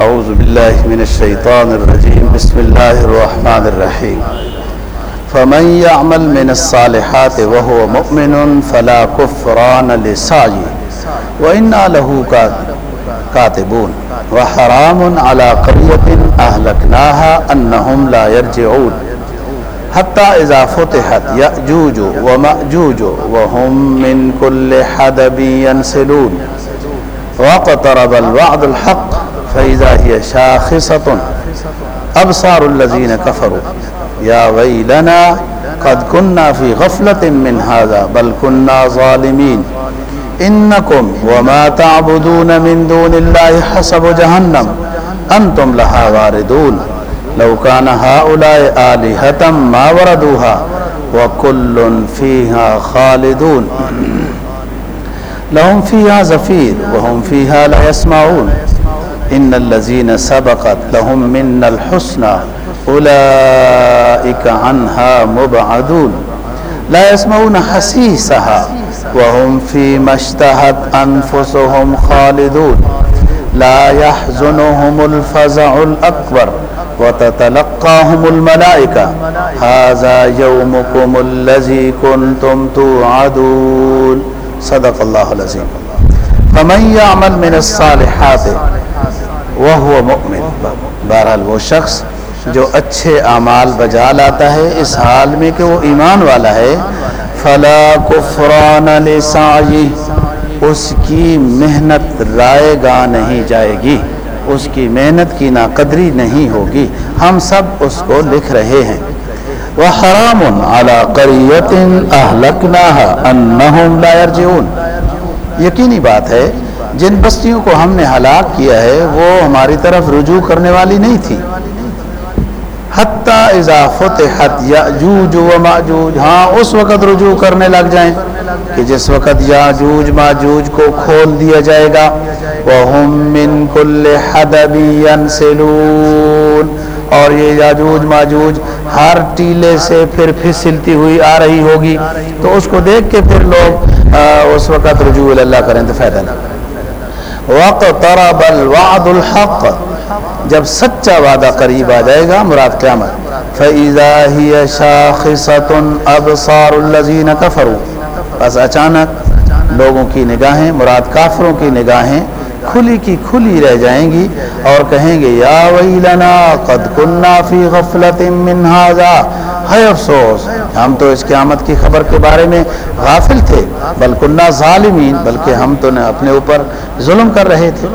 اعوذ باللہ من الشیطان الرجیم بسم اللہ الرحمن الرحیم فمن يعمل من الصالحات وهو مؤمن فلا كفران لسعي وإنا له كاتبون. وحرام على قرية أهلكناها أنهم لا يرجعون. حتى إذا فتحت يأجوج ومأجوج وهم من كل حدب ينسلون واقترب الوعد الحق فإذا هي شاخصة. أبصار الذين كفروا، يا ويلنا قد كنا في غفلة من هذا، بل كنا ظالمين. إنكم وما تعبدون من دون الله حسب جهنم، أنتم لها واردون. لو كان هؤلاء آلهة ما وردوها وكل فيها خالدون. لهم فيها زفير وهم فيها لا يسمعون. إن الذين سبقت لهم من الحسنى أولئك عنها مبعدون. لا يسمعون حسيسها وهم فيما اشتهت أنفسهم خالدون. لا يحزنهم الفزع الأكبر. وتتلقاهم الملائكة. هذا يومكم الذي كنتم توعدون. صدق الله العظيم. فمن يعمل من الصالحات وهو مؤمن. بہرحال وہ شخص جو اچھے اعمال بجا لاتا ہے، اس حال میں کہ وہ ایمان والا ہے، فلا کفران لسعی اس کی محنت رائے گاہ نہیں جائے گی۔ اس کی محنت کی ناقدری نہیں ہوگی۔ ہم سب اس کو لکھ رہے ہیں۔ وہ حرام اعلیٰ قریت یقینی بات ہے، جن بستیوں کو ہم نے ہلاک کیا ہے، وہ ہماری طرف رجوع کرنے والی نہیں تھی۔ حتیٰ اضافت حت یاجوج و ماجوج ہاں اس وقت رجوع کرنے لگ جائیں۔ کہ جس وقت یاجوج ماجوج کو کھول دیا جائے گا، وَهُم مِّن كُلِّ حَدَبِ يَنْسِلُونَ۔ اور یہ یاجوج ماجوج ہر ٹیلے سے پھر پھسلتی ہوئی آ رہی ہوگی۔ تو اس کو دیکھ کے پھر لوگ اس وقت رجوع اللہ کریں تو فائدہ نہیں۔ وَقْتَرَبَ الْوَعْدُ الْحَقِّ۔ جب سچا وعدہ قریب آ جائے گا، مراد قیامت۔ فَإِذَا هِيَ شَاخِصَةٌ، أَبْصَارُ الَّذِينَ كَفَرُوا۔ بس اچانک لوگوں کی نگاہیں، مراد کافروں کی نگاہیں کھلی کی کھلی رہ جائیں گی اور کہیں گے، یا ویلنا قد کننا فی غفلت من هذا ہے افسوس، ہم تو اس قیامت کی خبر کے بارے میں غافل تھے، بل ظالمین، بلکہ ہم تو نے اپنے اوپر ظلم کر رہے تھے۔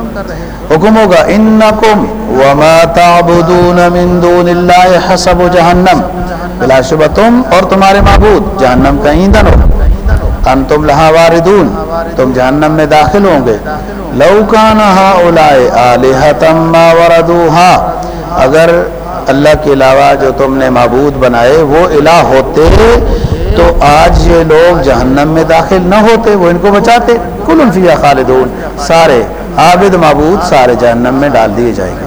حکم ہوگا، انکم وما تعبدون من دون اللہ حسب جہنم۔ بلا شبہ تم اور تمہارے معبود، جہنم کا ایندھن ہو انتم لہا واردون، تم جہنم میں داخل ہوں گے۔ لو کان ہاؤلائے آلہتم ما وردوہا، اگر اللہ کے علاوہ جو تم نے معبود بنائے وہ الہ ہوتے، تو آج یہ لوگ جہنم میں داخل نہ ہوتے، وہ ان کو بچاتے۔ کل انفیہ خالدون، سارے عابد معبود سارے جہنم میں ڈال دیے جائیں گے۔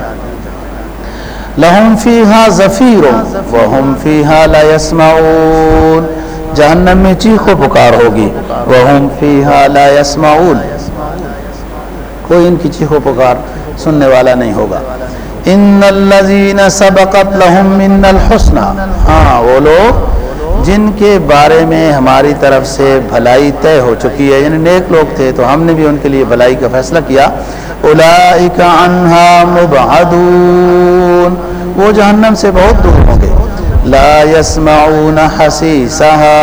لہم فیہا زفیر وہم فیہا لا یسمعون۔ جہنم میں چیخ و پکار ہوگی۔ وہم فیہا لا یسمعون کوئی ان کی چیخ و پکار سننے والا نہیں ہوگا۔ ان الذین سبقت لهم من الحسنى۔ ہاں وہ لوگ جن کے بارے میں ہماری طرف سے بھلائی طے ہو چکی ہے یعنی نیک لوگ تھے، تو ہم نے بھی ان کے لیے بھلائی کا فیصلہ کیا۔ اولئک عنها مبعدون۔ وہ جہنم سے بہت دور ہوں گے۔ لا يسمعون حسیسها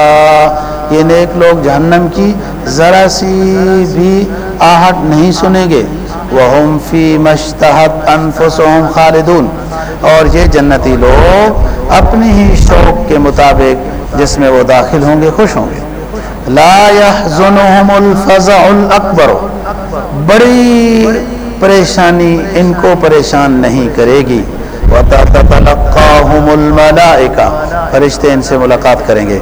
یہ نیک لوگ جہنم کی ذرا سی بھی آہٹ نہیں سنیں گے۔ وَهُمْ فِي مَشْتَحَتْ أَنفُسُهُمْ خَالِدُونَ۔ اور یہ جنتی لوگ اپنی ہی شوق کے مطابق جس میں وہ داخل ہوں گے، خوش ہوں گے۔ لا يحزنهم الفزع الاکبر بڑی پریشانی ان کو پریشان نہیں کرے گی۔ وَتَتَلَقَّاهُمُ الْمَلَائِكَ فرشتے ان سے ملاقات کریں گے۔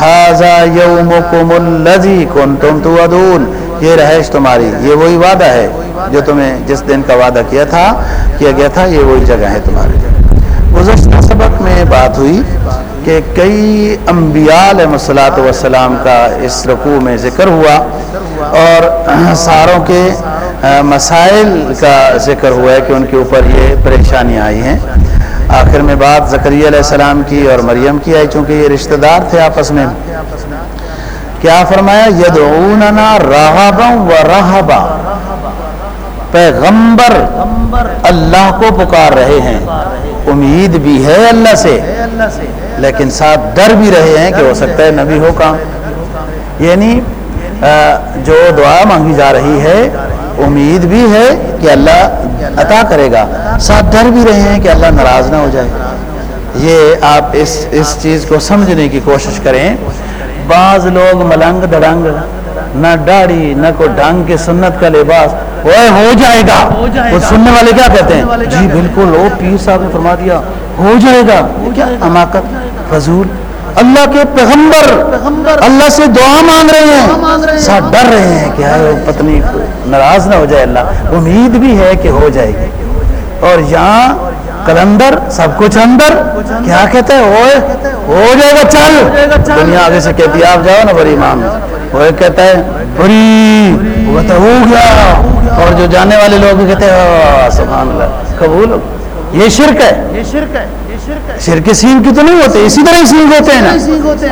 هَذَا يَوْمُكُمُ الَّذِي كُنْتُمْ تُوَدُونَ یہ رہائش تمہاری، یہ وہی وعدہ ہے جو تمہیں جس دن کا وعدہ کیا تھا، کیا گیا تھا، یہ وہی جگہ ہے تمہاری۔ گزشتہ سبق میں بات ہوئی کہ کئی انبیاء علیہ السلاۃ والسلام کا اس رقوع میں ذکر ہوا اور ساروں کے مسائل کا ذکر ہوا ہے کہ ان کے اوپر یہ پریشانیاں آئی ہیں۔ آخر میں بات زکریہ علیہ السلام کی اور مریم کی آئی، چونکہ یہ رشتہ دار تھے آپس میں۔ کیا فرمایا؟ یدعوننا راغبا و رہبا۔ پیغمبر اللہ کو پکار رہے ہیں۔ امید بھی ہے اللہ سے، لیکن ساتھ ڈر بھی رہے ہیں کہ ہو سکتا ہے نبی ہو کام۔ یعنی جو دعا مانگی جا رہی ہے امید بھی ہے کہ اللہ عطا کرے گا۔ ساتھ ڈر بھی رہے ہیں کہ اللہ ناراض نہ ہو جائے۔ یہ آپ اس اس چیز کو سمجھنے کی کوشش کریں۔ بعض لوگ ملنگ دڑنگ نہ ڈاڑی نہ کوئی ڈھنگ کے سنت کا لباس۔ وہ ہو جائے گا۔ وہ سننے والے کیا کہتے ہیں؟ جی بالکل وہ پیر صاحب نے فرما دیا ہو جائے گا۔ کیا حماقت فضول۔ اللہ کے پیغمبر اللہ سے دعا مانگ رہے ہیں۔ ساتھ ڈر رہے ہیں کہ پتنی ناراض نہ ہو جائے اللہ۔ امید بھی ہے کہ ہو جائے گی۔ اور یہاں کلندر سب کچھ اندر۔ کیا کہتے ہیں ہو جائے گا چل۔ دنیا آگے سے کہتی آپ جاؤ نا بڑی امام وہ کہتا ہے بڑی وہ کہتا ہے ہو گیا۔ اور جو جانے والے لوگ کہتے ہیں سبحان اللہ قبول یہ شرک ہے۔ یہ شرک ہے۔ شرک سین کی تو نہیں ہوتے؟ اسی طرح سین ہوتے ہیں نا۔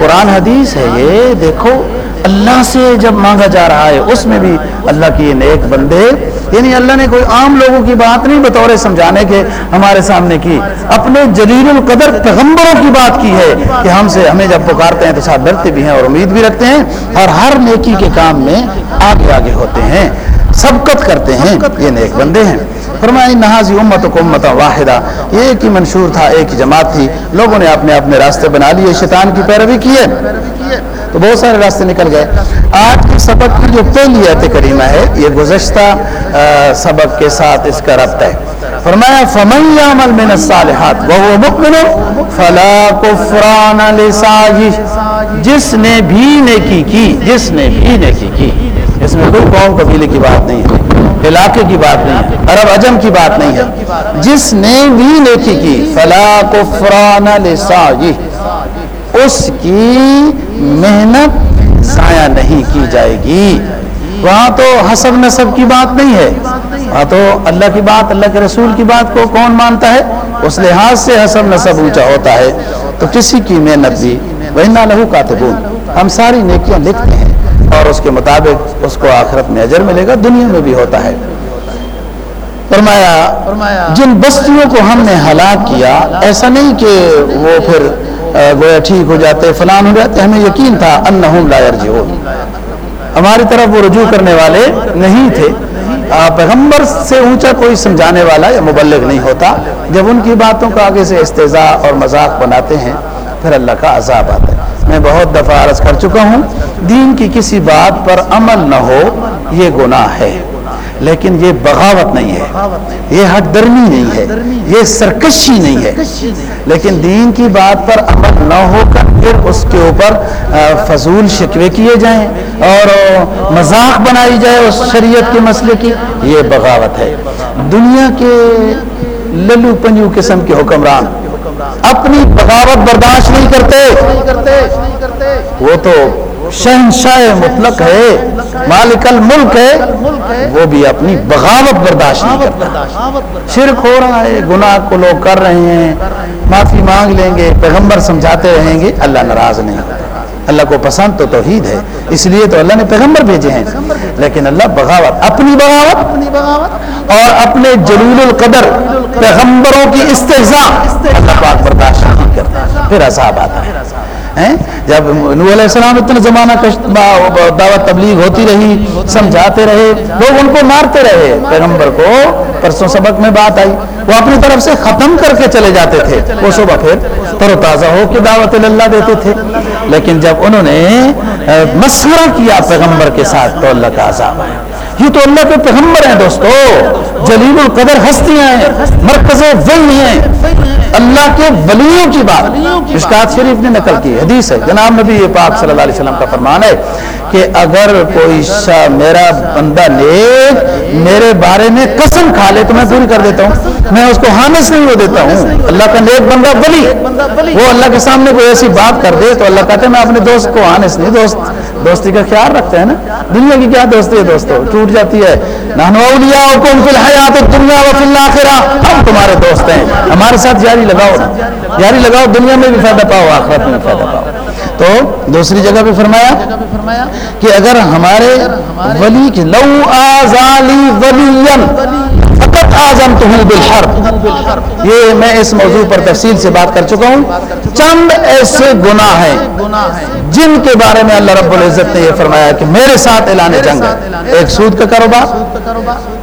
قرآن حدیث ہے یہ دیکھو اللہ سے جب مانگا جا رہا ہے اس میں بھی اللہ کی نیک بندے یعنی اللہ نے کوئی عام لوگوں کی بات نہیں بطور سمجھانے کے ہمارے سامنے کی۔ اپنے جلیل القدر پیغمبروں کی بات کی ہے کہ ہم سے ہمیں جب پکارتے ہیں تو ساتھ ڈرتے بھی ہیں اور امید بھی رکھتے ہیں اور ہر نیکی کے کام میں آگے آگے ہوتے ہیں۔ سبقت کرتے ہیں یہ نیک بندے ہیں۔ فرمائی، نہازی امت کو امت واحدہ۔ یہ ایک ہی منشور تھا، ایک ہی جماعت تھی۔ لوگوں نے اپنے اپنے راستے بنا لیے، شیطان کی پیروی کی ہے۔ تو بہت سارے راستے نکل گئے۔ آج کے سبق کی جو پہلی ایت کریمہ ہے، یہ گزشتہ سبق کے ساتھ اس کا ربط ہے۔ فرمایا، فمن یعمل من الصالحات وهو مؤمن، فلا کفران لساجش جس نے بھی نیکی کی، جس نے بھی نیکی کی۔ اس میں کوئی قوم قبیلے کی بات نہیں ہے، علاقے کی بات نہیں ہے، عرب عجم کی بات نہیں ہے۔ جس نے بھی نیکی کی، فلا کفران اس کی محنت ضائع نہیں کی جائے گی۔ وہاں تو حسب نصب کی بات نہیں ہے۔ وہاں تو اللہ کی بات، اللہ کے رسول کی بات کو کون مانتا ہے؟ اس لحاظ سے حسب نصب اونچا ہوتا ہے۔ تو کسی کی محنت بھی وہ نہ لہو کاتبون۔ ہم ساری نیکیاں لکھتے ہیں۔ اور اس کے مطابق اس کو آخرت میں اجر ملے گا دنیا میں بھی ہوتا ہے۔ فرمایا جن بستیوں کو ہم نے ہلاک کیا ایسا نہیں کہ وہ پھر گویا ٹھیک ہو جاتے فلان ہو جاتے ہمیں یقین تھا انہم لا یرجعون۔ ہماری طرف وہ رجوع کرنے والے نہیں تھے۔ پیغمبر سے اونچا کوئی سمجھانے والا یا مبلغ نہیں ہوتا۔ جب ان کی باتوں کا آگے سے استضاء اور مذاق بناتے ہیں پھر اللہ کا عذاب آتا ہے۔ میں بہت دفعہ عرض کر چکا ہوں دین کی کسی بات پر عمل نہ ہو، یہ گناہ ہے۔ لیکن یہ بغاوت نہیں ہے۔ یہ حق درمی نہیں ہے۔ یہ سرکشی نہیں ہے۔ لیکن دین کی بات پر عمل نہ ہو کر پھر اس کے اوپر فضول شکوے کیے جائیں اور مذاق بنائی جائے اس شریعت کے مسئلے کی، یہ بغاوت ہے۔ دنیا کے للو پنجو قسم کے حکمران اپنی بغاوت برداشت نہیں کرتے۔ وہ تو شہنشاہ مطلق ہے، مالک الملک ہے، وہ بھی اپنی بغاوت برداشت نہیں کرتا۔ شرک ہو رہا ہے، گناہ کو لوگ کر رہے ہیں۔ معافی مانگ لیں گے، پیغمبر سمجھاتے رہیں گے، اللہ ناراض نہیں اللہ کو پسند تو توحید ہے، اس لیے تو اللہ نے پیغمبر بھیجے ہیں۔ لیکن اللہ بغاوت، اپنی بغاوت اور اپنے جلیل القدر، پیغمبروں کی استحصا اللہ پاک برداشت نہیں کرتا۔ پھر عذاب آتا ہے۔ جب نو علیہ السلام اتنا زمانہ دعوت تبلیغ ہوتی رہی، سمجھاتے رہے، لوگ ان کو مارتے رہے، پیغمبر کو پرسوں سبق میں بات آئی۔ وہ اپنی طرف سے ختم کر کے چلے جاتے تھے۔ وہ صبح پھر تر و تازہ ہو کے دعوت اللہ دیتے تھے۔ لیکن جب انہوں نے مسورہ کیا پیغمبر کے ساتھ تو اللہ کا عذاب آیا۔ یہ تو اللہ کے پیغمبر ہیں دوستو۔ جلیل القدر ہستیاں ہیں مرکز ولی ہیں۔ اللہ کے ولیوں کی بات۔ مشکات شریف نے نقل کی حدیث ہے۔ جناب نبی پاک صلی اللہ علیہ وسلم کا فرمان ہے کہ اگر کوئی شاہ میرا بندہ نیک میرے بارے میں قسم کھا لے تو میں پوری کر دیتا ہوں۔ میں اس کو حامس نہیں ہو دیتا ہوں۔ اللہ کا نیک بندہ ولی۔ وہ اللہ کے سامنے کوئی ایسی بات کر دے تو اللہ کہتے ہیں میں اپنے دوست کو حامس نہیں دوست دوستی کا خیال رکھتے ہیں نا۔ دنیا کی کیا دوستی ہے دوستو؟ ٹوٹ جاتی ہے۔ ہم تمہارے دوست ہیں۔ ہمارے ساتھ یاری لگاؤ یاری لگاؤ دنیا میں بھی فائدہ پاؤ آخرت میں فائدہ پاؤ۔ تو دوسری جگہ پہ فرمایا کہ اگر ہمارے ولی کی لو آزالی ولین آزم تو بالحرب. یہ میں اس موضوع پر تفصیل سے بات کر چکا ہوں. چند ایسے گناہ ہیں جن کے بارے میں اللہ رب العزت نے یہ فرمایا کہ میرے ساتھ اعلان جنگ ہے. ایک سود کا کاروبار.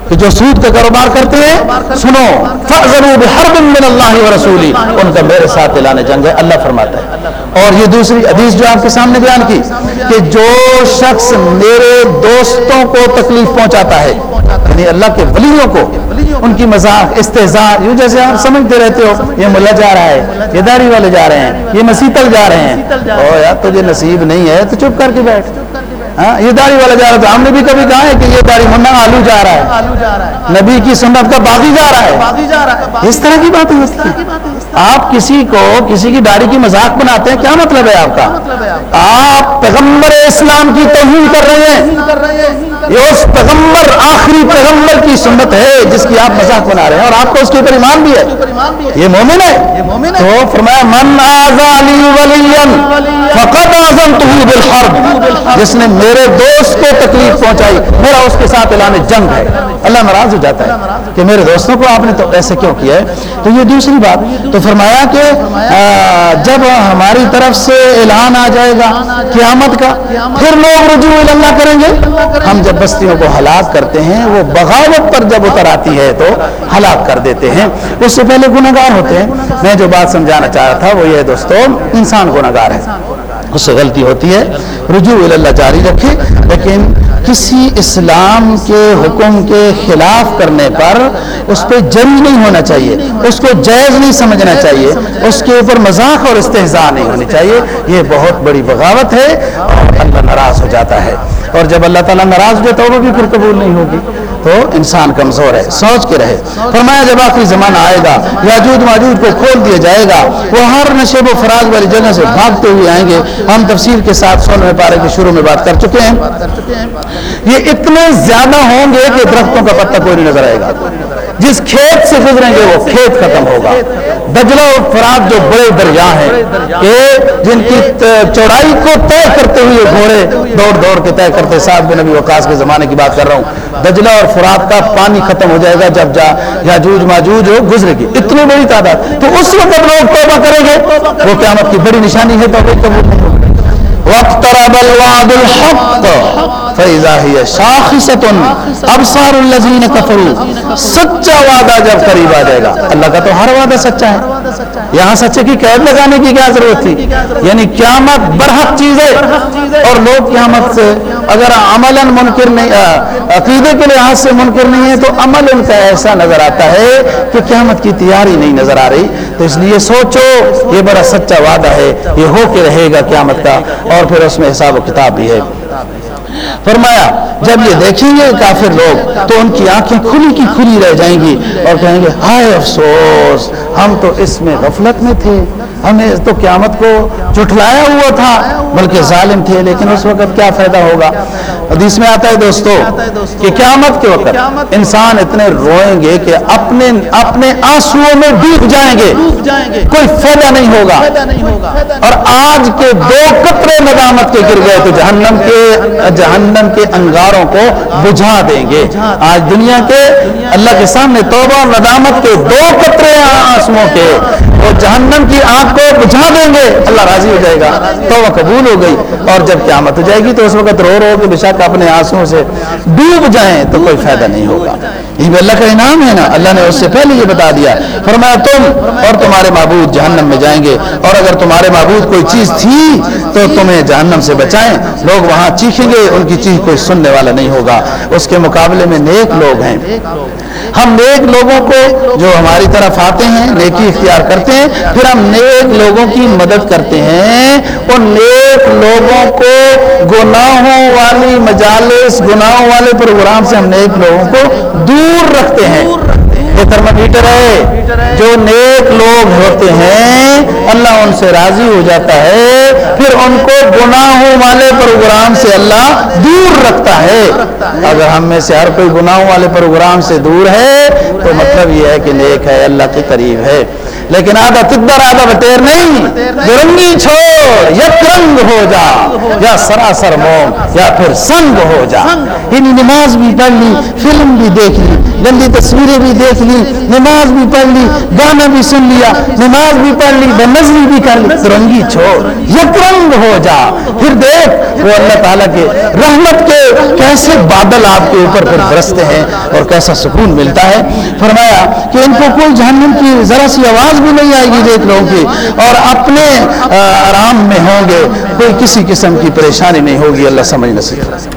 کہ جو سود کا کاروبار کرتے ہیں، سنو. فضرور ہر دن من اللہ و رسولی ان کا میرے ساتھ اعلان جنگ ہے. اللہ فرماتا ہے. اور یہ دوسری حدیث جو آپ کے سامنے بیان کی کہ جو شخص میرے دوستوں کو تکلیف پہنچاتا ہے یعنی اللہ کے ولیوں کو، ان کی مذاق استحزاء یوں جیسے آپ سمجھتے رہتے ہو، یہ ملا جا رہا ہے، یہ داری والے جا رہے ہیں، یہ مسیطل جا رہے ہیں۔ او یار تجھے نصیب نہیں ہے، تو چپ کر کے بیٹھ۔ یہ داڑھی والا جا رہا تھا۔ ہم نے بھی کبھی کہا ہے کہ یہ داڑھی منا آلو جا رہا ہے۔ نبی کی سنت کا باغی جا رہا ہے۔ اس طرح کی بات ہے آپ کسی کو کسی کی داڑھی کی مذاق بناتے ہیں کیا مطلب ہے آپ کا؟ آپ پیغمبر اسلام کی توہین کر رہے ہیں۔ یہ اس پیغمبر، آخری پیغمبر کی سنت ہے جس کی آپ مذاق بنا رہے ہیں اور آپ کو اس کے اوپر ایمان بھی ہے۔ یہ مومن ہے۔ تو فرمایا، من ولین فقط آزم بالحرب جس نے میرے دوست کو تکلیف پہنچائی، میرا اس کے ساتھ اعلان جنگ ہے۔ اللہ ناراض ہو جاتا ہے کہ میرے دوستوں کو آپ نے تو ایسے کیوں کیا ہے؟ تو یہ دوسری بات، تو فرمایا کہ جب ہماری طرف سے اعلان آ جائے گا قیامت کا، پھر لوگ رجوع اللہ کریں گے۔ ہم جب بستیوں کو ہلاک کرتے ہیں، وہ بغاوت پر جب اتر آتی ہے تو ہلاک کر دیتے ہیں۔ اس سے پہلے گناگار ہوتے ہیں۔ میں جو بات سمجھانا چاہ رہا تھا وہ یہ دوستوں انسان گناگار ہے۔ اس سے غلطی ہوتی ہے۔ رجوع اللہ جاری رکھے، لیکن کسی اسلام کے حکم کے خلاف کرنے پر اس پہ جنگ نہیں ہونا چاہیے، اس کو جائز نہیں سمجھنا چاہیے، اس کے اوپر مذاق اور استحضاء نہیں ہونی چاہیے۔ یہ بہت بڑی بغاوت ہے اور اللہ ناراض ہو جاتا ہے۔ اور جب اللہ تعالیٰ ناراض ہو جاتا تو وہ بھی پھر قبول نہیں ہوگی۔ تو انسان کمزور ہے، سوچ کے رہے۔ فرمایا جب آخری زمانہ آئے گا، یاجود ماجود کو کھول دیا جائے گا، وہ ہر نشیب و فراغ والی جگہ سے بھاگتے ہوئے آئیں گے۔ ہم تفصیل کے ساتھ سولہویں پارے کے شروع میں بات کر چکے ہیں۔ یہ اتنے زیادہ ہوں گے کہ درختوں کا پتہ کوئی نہیں نظر آئے گا۔ جس کھیت سے گزریں گے وہ کھیت ختم ہوگا۔ دجلہ و فرات جو بڑے دریا ہیں، کہ جن کی چوڑائی کو طے کرتے ہوئے گھوڑے دوڑ دوڑ کے طے کرتے ساتھ بن نبی وقاص کے زمانے کی بات کر رہا ہوں۔ دجلہ اور فرات کا پانی ختم ہو جائے گا جب جا یا جوج ماجوج ہو گزرے گی۔ اتنی بڑی تعداد۔ تو اس وقت لوگ توبہ کریں گے، وہ قیامت کی بڑی نشانی ہے تو قبول نہیں ہوگی۔ واقترب الحق۔ فیضا ہی شاخصت ابصار الذین کفروا سچا وعدہ جب قریب آ جائے گا۔ اللہ کا تو ہر وعدہ سچا ہے۔ یہاں سچے کی قید لگانے کی کیا ضرورت تھی؟ یعنی قیامت برحق چیز ہے۔ اور لوگ قیامت سے اگر عملا منکر نہیں عقیدے کے لحاظ سے منکر نہیں ہے تو عمل ان کا ایسا نظر آتا ہے کہ قیامت کی تیاری نہیں نظر آ رہی۔ تو اس لیے سوچو، یہ بڑا سچا وعدہ ہے، یہ ہو کے رہے گا قیامت کا۔ اور پھر اس میں حساب و کتاب بھی ہے۔ فرمایا، جب یہ دیکھیں گے کافر لوگ، تو ان کی آنکھیں کھلی کی کھلی رہ جائیں گی اور کہیں گے، ہائے افسوس، ہم تو اس میں غفلت میں تھے۔ ہمیں تو قیامت کو جٹلایا ہوا تھا، بلکہ ظالم تھے، لیکن اس وقت کیا فائدہ ہوگا؟ حدیث میں آتا ہے دوستو کہ قیامت کے وقت انسان اتنے روئیں گے کہ اپنے اپنے آنسو میں ڈوب جائیں گے۔ کوئی فائدہ نہیں ہوگا۔ اور آج کے دو قطرے ندامت کے گر گئے تو جہنم کے جہنم کے انگاروں کو بجھا دیں گے۔ آج دنیا کے اللہ کے سامنے توبہ ندامت کے دو قطرے آنسو کے۔ وہ جہنم کی آنکھ کو بجھا دیں گے، اللہ راضی ہو جائے گا تو وہ قبول ہو گئی اور جب قیامت ہو جائے گی تو اس وقت رو رو کے بشک اپنے آنسوں سے ڈوب جائیں تو کوئی فائدہ نہیں ہوگا۔ یہ بھی اللہ کا انعام ہے نا، اللہ نے اس سے پہلے یہ بتا دیا۔ فرمایا، تم اور تمہارے معبود جہنم میں جائیں گے۔ اور اگر تمہارے معبود کوئی چیز تھی تو تمہیں جہنم سے بچائیں۔ لوگ وہاں چیخیں گے، ان کی چیز کوئی سننے والا نہیں ہوگا۔ اس کے مقابلے میں نیک لوگ ہیں۔ ہم نیک لوگوں کو جو ہماری طرف آتے ہیں، نیکی اختیار کرتے ہیں، پھر ہم نیک لوگوں کی مدد کرتے ہیں اور نیک لوگوں کو گناہوں والی مجالس گناہوں والے پروگرام سے ہم نیک لوگوں کو دور رکھتے ہیں۔ یہ تھرمامیٹر ہے۔ جو نیک لوگ ہوتے ہیں اللہ ان سے راضی ہو جاتا ہے۔ پھر ان کو گناہوں والے پروگرام سے اللہ دور رکھتا ہے۔ اگر ہم میں سے ہر کوئی گناہوں والے پروگرام سے دور ہے، تو مطلب یہ ہے کہ نیک ہے، اللہ کے قریب ہے۔ لیکن آدھا تدر آدھا بٹیر نہیں درنگی چھوڑ یک ہو جا، یا سراسر موم، یا پھر سنگ ہو جا۔ یعنی نماز بھی پڑھ لی، فلم بھی دیکھ لی، گندی تصویریں بھی دیکھ لی، نماز بھی پڑھ لی گانا بھی سن لیا، نماز بھی پڑھ لی، بے نظری بھی کر لی درنگی چھوڑ یک رنگ ہو جا۔ پھر دیکھ وہ اللہ تعالیٰ کے رحمت کے کیسے بادل آپ کے اوپر پھر برستے ہیں اور کیسا سکون ملتا ہے۔ فرمایا کہ ان کو کوئی جہنم کی ذرا سی آواز بھی نہیں آئے گی دیکھ لوگوں کی اور اپنے آرام میں ہوں گے۔ کوئی کسی قسم کی پریشانی نہیں ہوگی، اللہ سمجھ نصیب